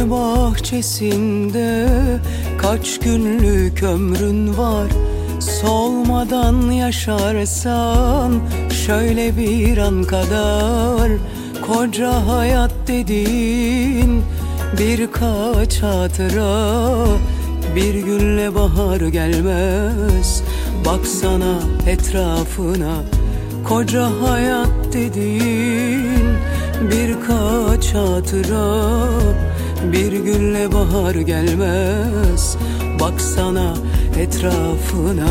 gül bahçesinde kaç günlük ömrün var? Solmadan yaşarsan şöyle bir an kadar. Koca hayat dediğin birkaç hatıra. Bir gülle bahar gelmez Baksana etrafına. Koca hayat dediğin birkaç hatıra Bir gülle bahar gelmez Baksana etrafına.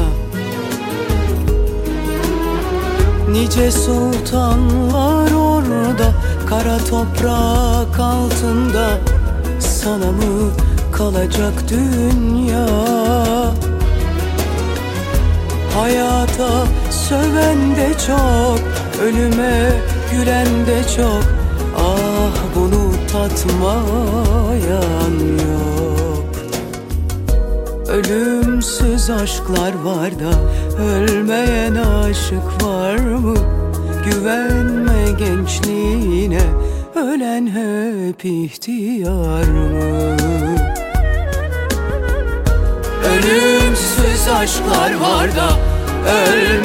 Nice sultanlar orada Kara toprak altında. Sana mı kalacak dünya? Hayata söven de çok Ölüme gülen de çok. Ah tatmayan yok Ölümsüz aşklar var da Ölmeyen aşık var mı? Güvenme gençliğine Ölen hep ihtiyar mı? Ölümsüz aşklar var da Ölmeyen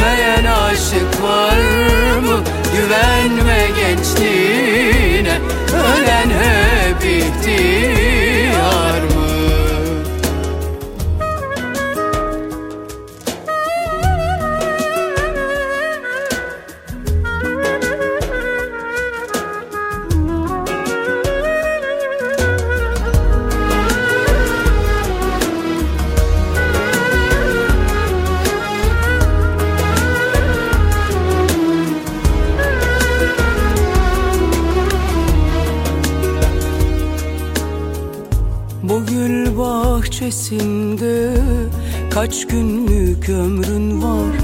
Bu gül bahçesinde kaç günlük ömrün var?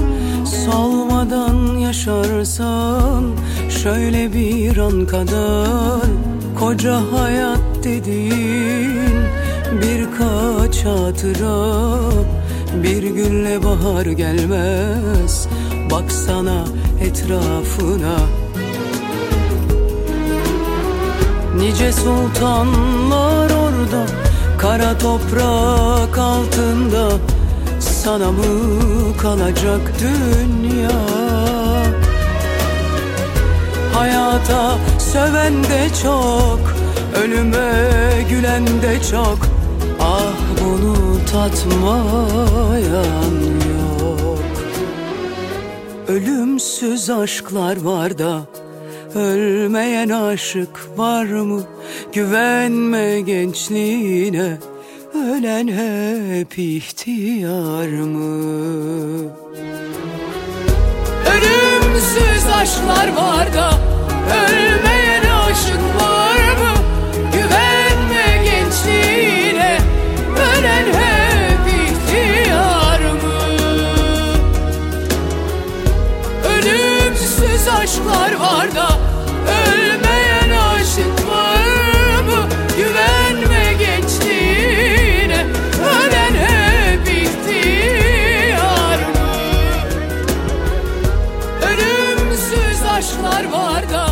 Solmadan yaşarsan şöyle bir an kadar. Koca hayat dediğin birkaç hatıra. Bir gülle bahar gelmez Baksana etrafına. Nice sultanlar orada Kara toprak altında Sana mı kalacak dünya? Hayata söven de çok Ölüme gülen de çok. Ah bunu tatmayan yok. Ölümsüz aşklar var da Ölmeyen aşık var mı? Güvenme gençliğine Ölen hep ihtiyar mı? Ölümsüz aşklar var da Ölmeyen aşık var mı? Güvenme gençliğine Ölen hep ihtiyar mı? Ölümsüz aşklar var da aşklar var da